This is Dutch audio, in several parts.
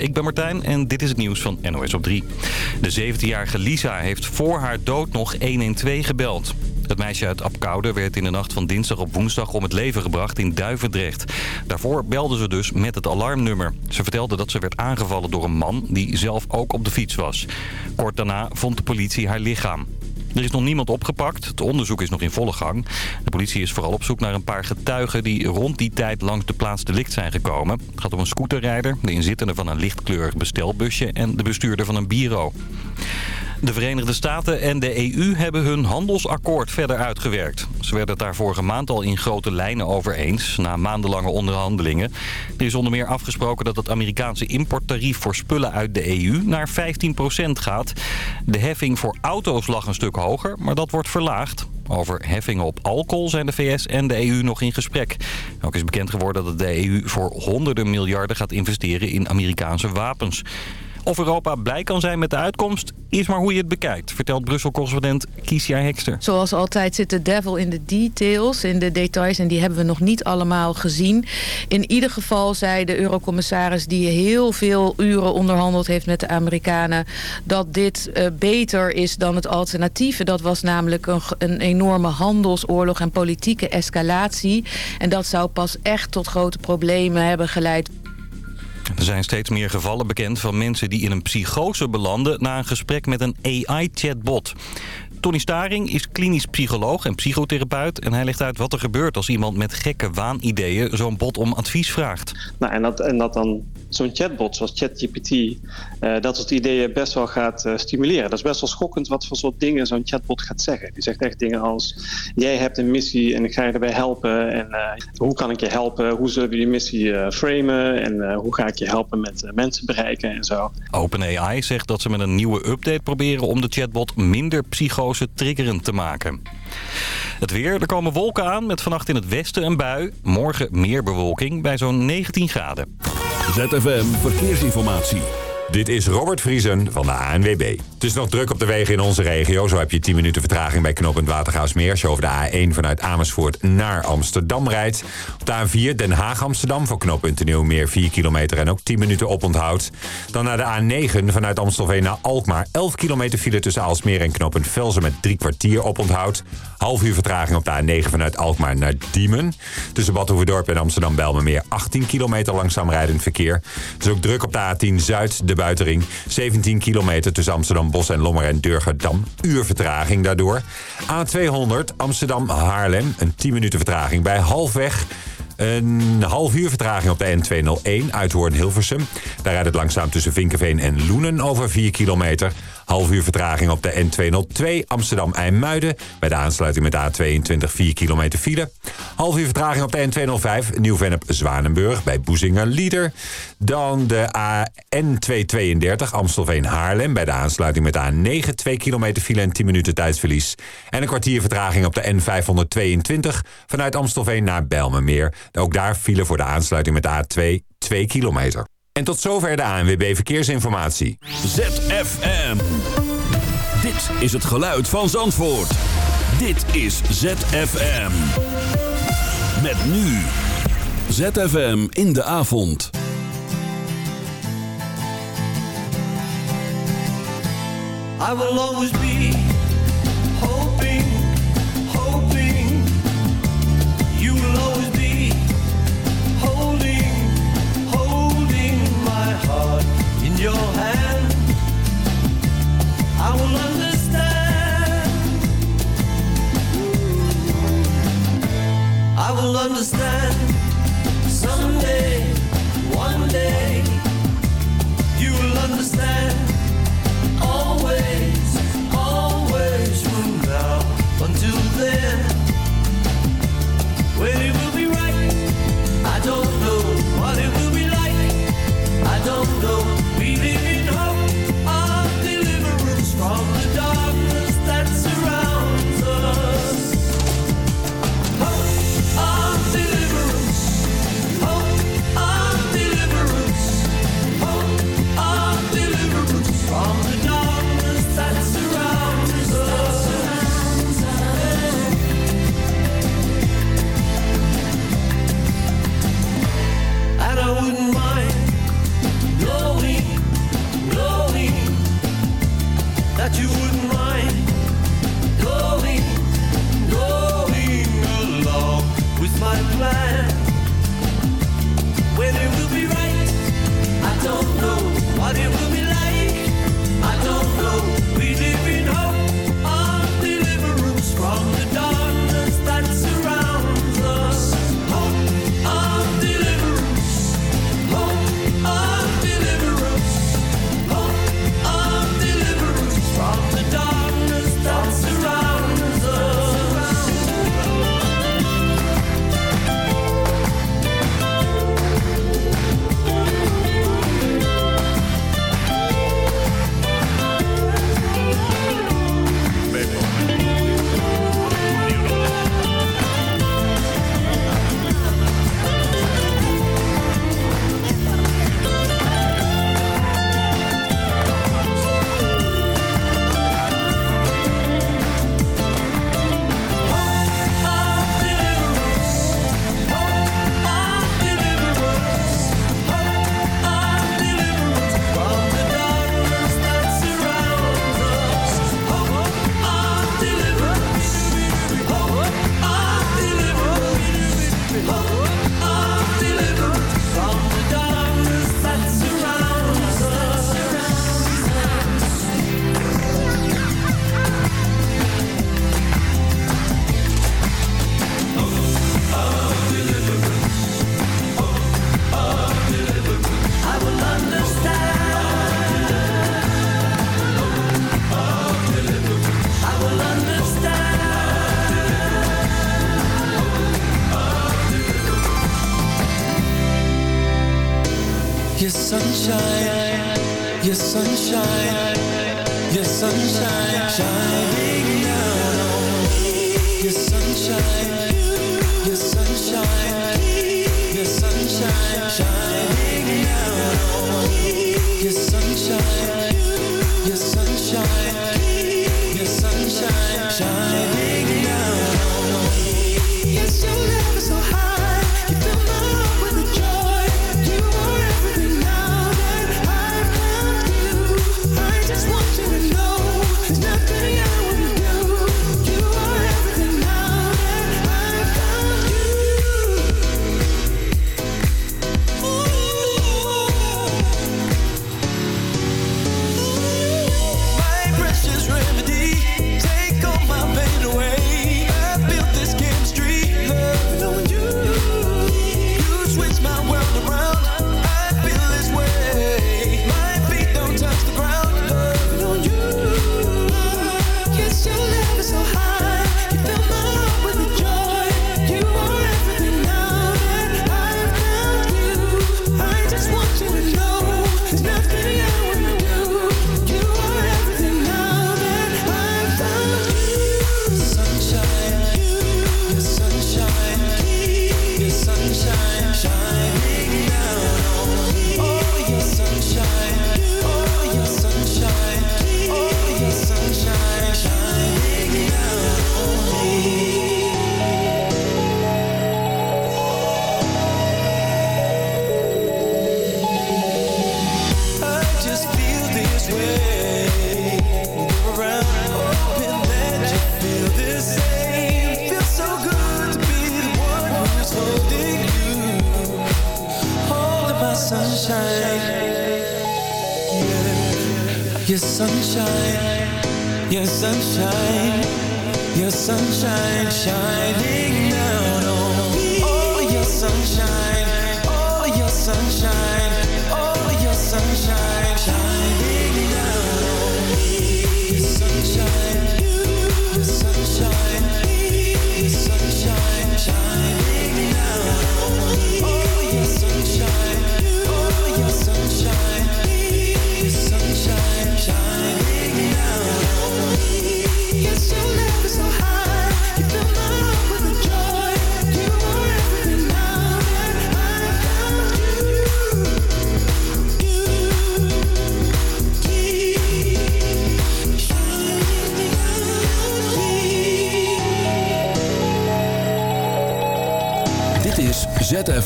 ik ben Martijn en dit is het nieuws van NOS op 3. De 17-jarige Lisa heeft voor haar dood nog 112 gebeld. Het meisje uit Apkoude werd in de nacht van dinsdag op woensdag om het leven gebracht in Duivendrecht. Daarvoor belde ze dus met het alarmnummer. Ze vertelde dat ze werd aangevallen door een man die zelf ook op de fiets was. Kort daarna vond de politie haar lichaam. Er is nog niemand opgepakt. Het onderzoek is nog in volle gang. De politie is vooral op zoek naar een paar getuigen die rond die tijd langs de plaats delict zijn gekomen. Het gaat om een scooterrijder, de inzittende van een lichtkleurig bestelbusje en de bestuurder van een bureau. De Verenigde Staten en de EU hebben hun handelsakkoord verder uitgewerkt. Ze werden het daar vorige maand al in grote lijnen over eens, na maandenlange onderhandelingen. Er is onder meer afgesproken dat het Amerikaanse importtarief voor spullen uit de EU naar 15% gaat. De heffing voor auto's lag een stuk hoger, maar dat wordt verlaagd. Over heffingen op alcohol zijn de VS en de EU nog in gesprek. Ook is bekend geworden dat de EU voor honderden miljarden gaat investeren in Amerikaanse wapens. Of Europa blij kan zijn met de uitkomst, is maar hoe je het bekijkt, vertelt Brussel-correspondent Kiesja Hekster. Zoals altijd zit de devil in de details, in de details, en die hebben we nog niet allemaal gezien. In ieder geval zei de eurocommissaris die heel veel uren onderhandeld heeft met de Amerikanen, dat dit uh, beter is dan het alternatief. Dat was namelijk een, een enorme handelsoorlog en politieke escalatie. En dat zou pas echt tot grote problemen hebben geleid. Er zijn steeds meer gevallen bekend van mensen die in een psychose belanden... na een gesprek met een AI-chatbot. Tony Staring is klinisch psycholoog en psychotherapeut... en hij legt uit wat er gebeurt als iemand met gekke waanideeën... zo'n bot om advies vraagt. Nou, en, dat, en dat dan zo'n chatbot zoals ChatGPT... Uh, dat soort ideeën best wel gaat uh, stimuleren. Dat is best wel schokkend wat voor soort dingen zo'n chatbot gaat zeggen. Die zegt echt dingen als... jij hebt een missie en ik ga je erbij helpen... en uh, hoe kan ik je helpen? Hoe zullen we die missie framen? En hoe ga ik je helpen met mensen bereiken en zo. OpenAI zegt dat ze met een nieuwe update proberen... om de chatbot minder psycho triggerend te maken. Het weer, er komen wolken aan met vannacht in het westen een bui. Morgen meer bewolking bij zo'n 19 graden. ZFM Verkeersinformatie. Dit is Robert Vriesen van de ANWB. Het is nog druk op de wegen in onze regio. Zo heb je 10 minuten vertraging bij knooppunt Watergaasmeer... als je over de A1 vanuit Amersfoort naar Amsterdam rijdt. Op de A4 Den Haag-Amsterdam voor knooppunt Nieuwmeer 4 kilometer... en ook 10 minuten oponthoud. Dan naar de A9 vanuit Amstelveen naar Alkmaar. 11 kilometer file tussen Alsmeer en knooppunt Velzen... met drie kwartier oponthoud. Half uur vertraging op de A9 vanuit Alkmaar naar Diemen. Tussen Badhoevedorp en Amsterdam-Bijlmermeer 18 kilometer langzaam rijdend verkeer. Het is ook druk op de A10 Zuid, de buitering. 17 kilometer tussen Amsterdam-Bos en Lommer en Durgerdam. Uur vertraging daardoor. A200 Amsterdam-Haarlem. Een 10 minuten vertraging bij halfweg. Een half uur vertraging op de N201 uit Hoorn-Hilversum. Daar rijdt het langzaam tussen Vinkenveen en Loenen over 4 kilometer. Half uur vertraging op de N202 Amsterdam-IJmuiden. Bij de aansluiting met de A22 4 kilometer file. Half uur vertraging op de N205 Nieuw-Vennep-Zwanenburg bij Boezingen-Lieder. Dan de N232 Amstelveen-Haarlem. Bij de aansluiting met de A9 2 kilometer file en 10 minuten tijdsverlies. En een kwartier vertraging op de N522 vanuit Amstelveen naar Bijlmermeer. Ook daar file voor de aansluiting met de A2 2 kilometer. En tot zover de ANWB Verkeersinformatie. ZFM. Dit is het geluid van Zandvoort. Dit is ZFM. Met nu. ZFM in de avond. I will always be I will understand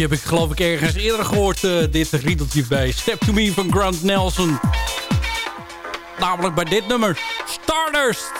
Riedeltje heb ik geloof ik ergens eerder gehoord. eh, dit riedeltje bij Step To Me van Grant Nelson. Namelijk bij dit nummer. Stardust.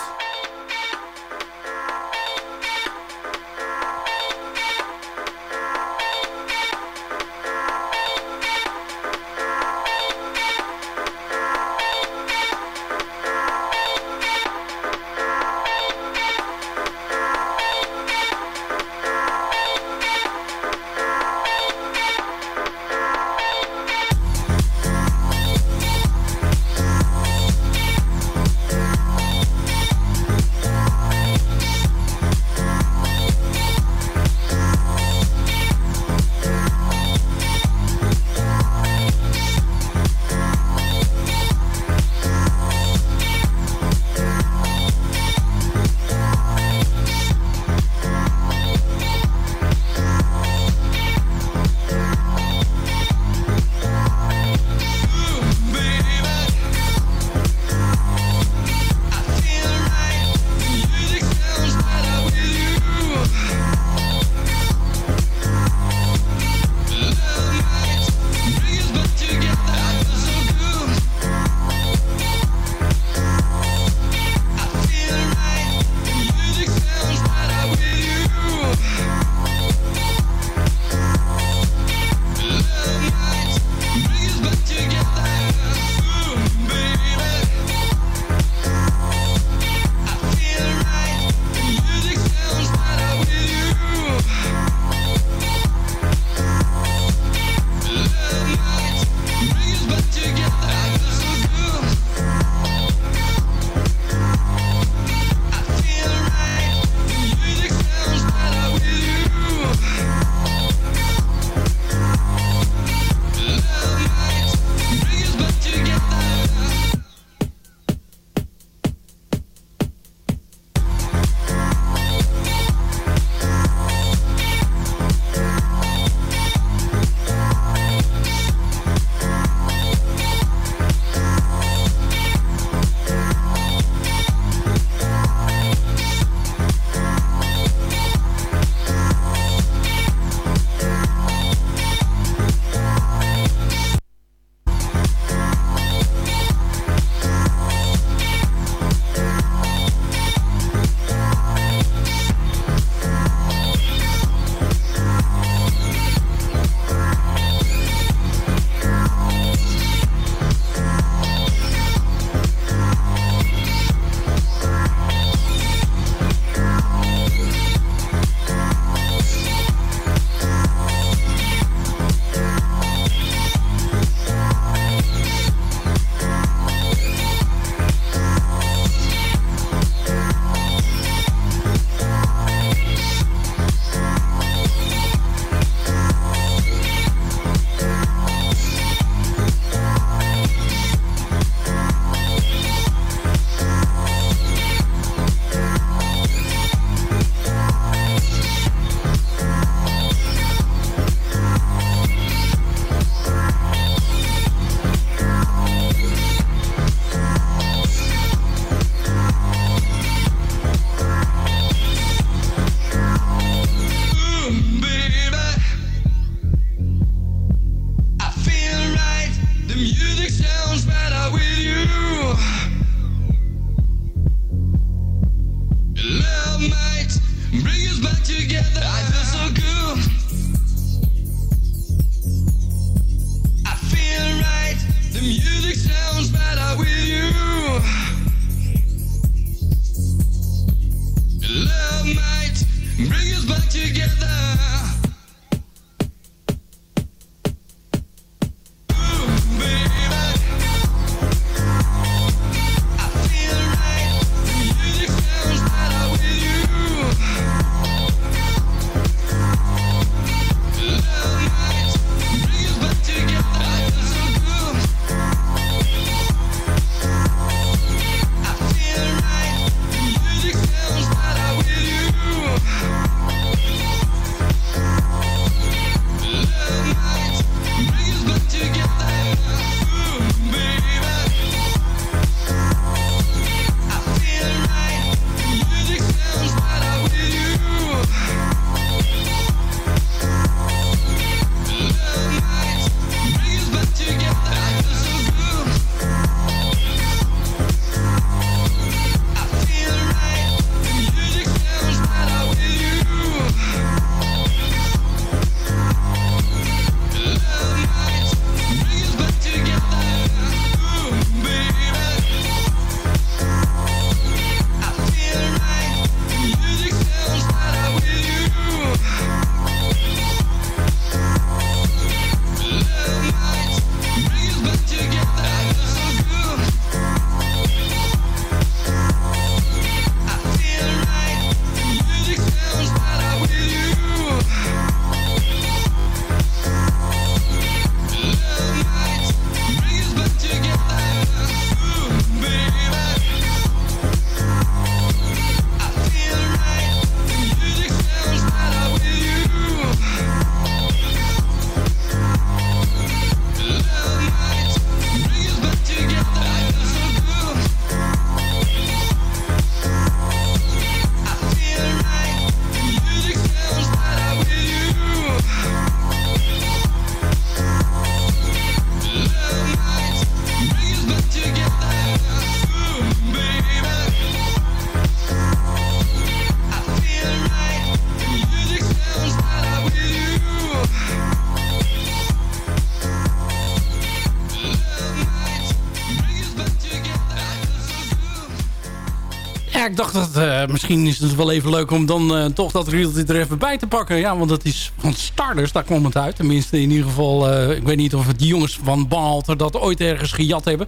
Misschien is het wel even leuk om dan eh, toch dat realty er even bij te pakken. Ja, want dat is van Stardust, daar kwam het uit. Tenminste, in ieder geval, eh, ik weet niet of die jongens van Banhalter dat ooit ergens gejat hebben.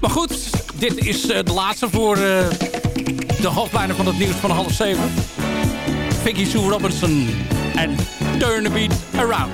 Maar goed, dit is eh, de laatste voor de hoofdlijnen van het nieuws van half zeven. Vicky Sue Robinson en Turn the Beat Around.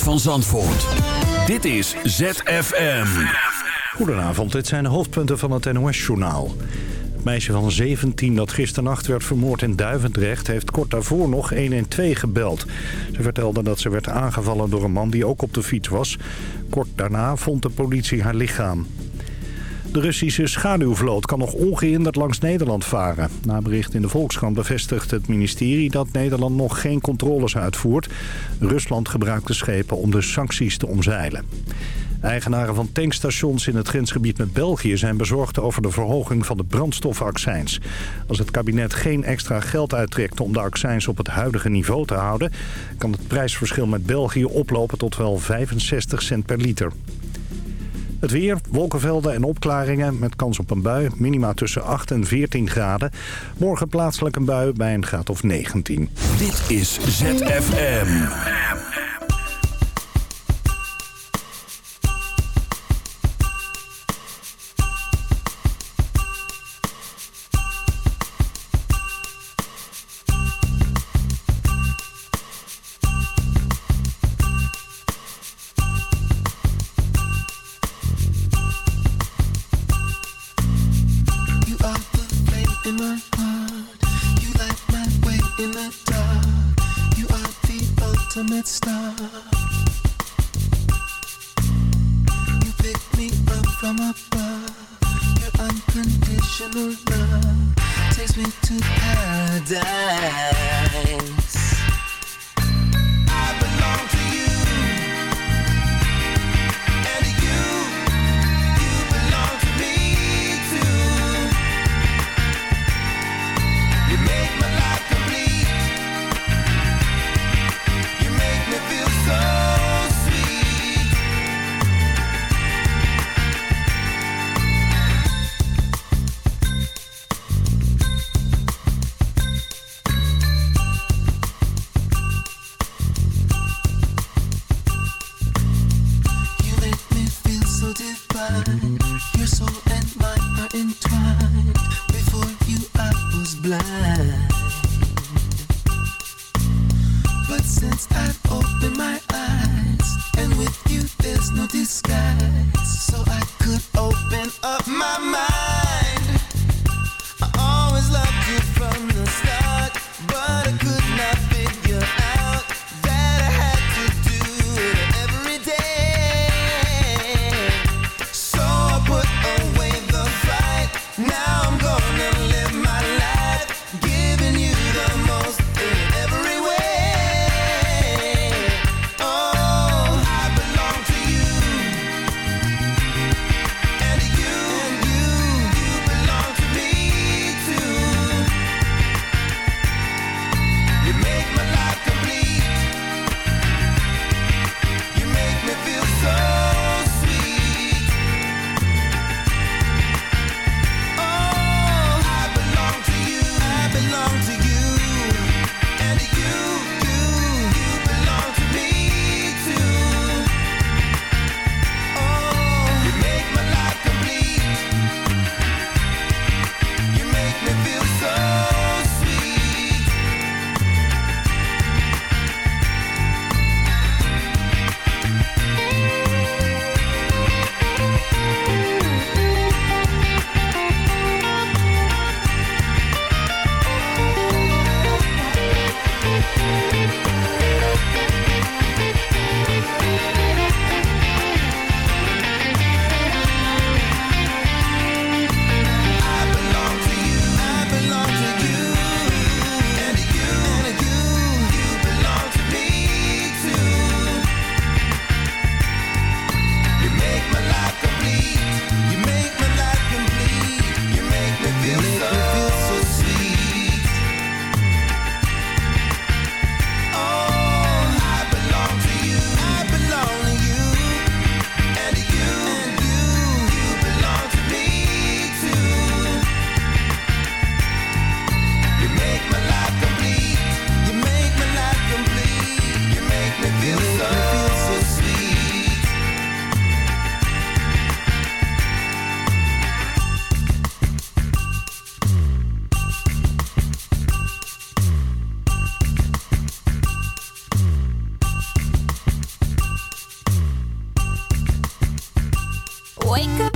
Van Zandvoort. Dit is ZFM. Goedenavond, dit zijn de hoofdpunten van het NOS-journaal. Het meisje van 17 dat gisternacht werd vermoord in Duivendrecht... heeft kort daarvoor nog 112 gebeld. Ze vertelde dat ze werd aangevallen door een man die ook op de fiets was. Kort daarna vond de politie haar lichaam. De Russische schaduwvloot kan nog ongehinderd langs Nederland varen. Na bericht in de Volkskrant bevestigt het ministerie dat Nederland nog geen controles uitvoert. Rusland gebruikt de schepen om de sancties te omzeilen. Eigenaren van tankstations in het grensgebied met België zijn bezorgd over de verhoging van de brandstofaccijns. Als het kabinet geen extra geld uittrekt om de accijns op het huidige niveau te houden, kan het prijsverschil met België oplopen tot wel 65 cent per liter. Het weer, wolkenvelden en opklaringen met kans op een bui. Minima tussen 8 en 14 graden. Morgen plaatselijk een bui bij een graad of 19. Dit is ZFM.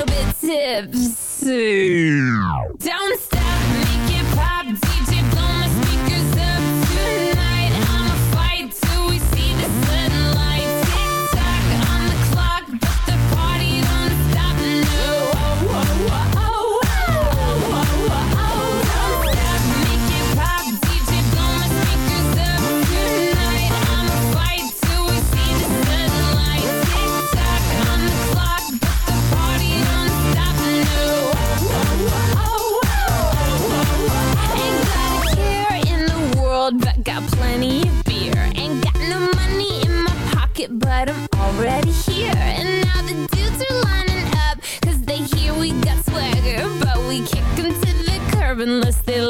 little bit tips. Don't stop.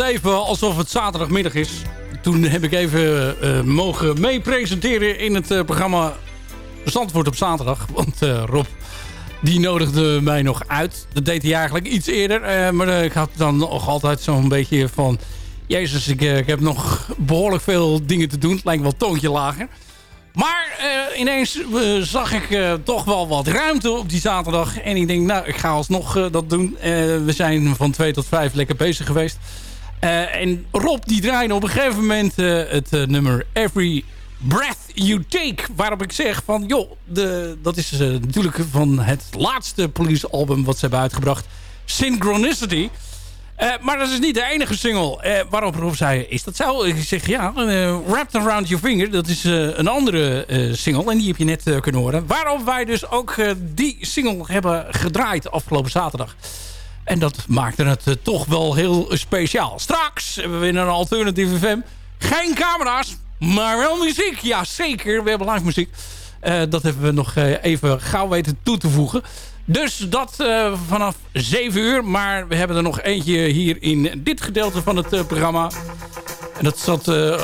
even alsof het zaterdagmiddag is. Toen heb ik even eh, mogen mee-presenteren in het eh, programma Zandvoort op zaterdag. Want eh, Rob, die nodigde mij nog uit. Dat deed hij eigenlijk iets eerder. maar ik had dan nog altijd zo'n beetje van... Jezus, ik, ik heb nog behoorlijk veel dingen te doen. Het lijkt wel toontje lager. Maar ineens zag ik toch wel wat ruimte op die zaterdag. En ik denk, nou, ik ga alsnog dat doen. We zijn van 2 tot 5 lekker bezig geweest. Eh, en Rob die draaide op een gegeven moment eh, het eh, nummer Every Breath You Take. Waarop ik zeg van, joh, de, dat is natuurlijk van het laatste Police album wat ze hebben uitgebracht. Synchronicity. Maar dat is niet de enige single. Waarop Rob zei, is dat zo? Ik zeg, ja, Wrapped Around Your Finger. Dat is een andere single. En die heb je net kunnen horen. Waarop wij dus ook die single hebben gedraaid afgelopen zaterdag. En dat maakte het eh, toch wel heel speciaal. Straks hebben we in een alternatieve FM geen camera's, maar wel muziek. Ja, zeker. We hebben live muziek. Eh, dat hebben we nog eh, even gauw weten toe te voegen. Dus dat eh, vanaf 7 uur. Maar we hebben er nog eentje hier in dit gedeelte van het eh, programma. En dat zat eh,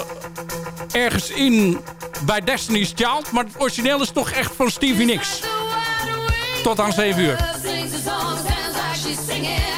ergens in bij Destiny's Child. Maar het origineel is toch echt van Stevie Nicks. Tot aan 7 uur. Singing.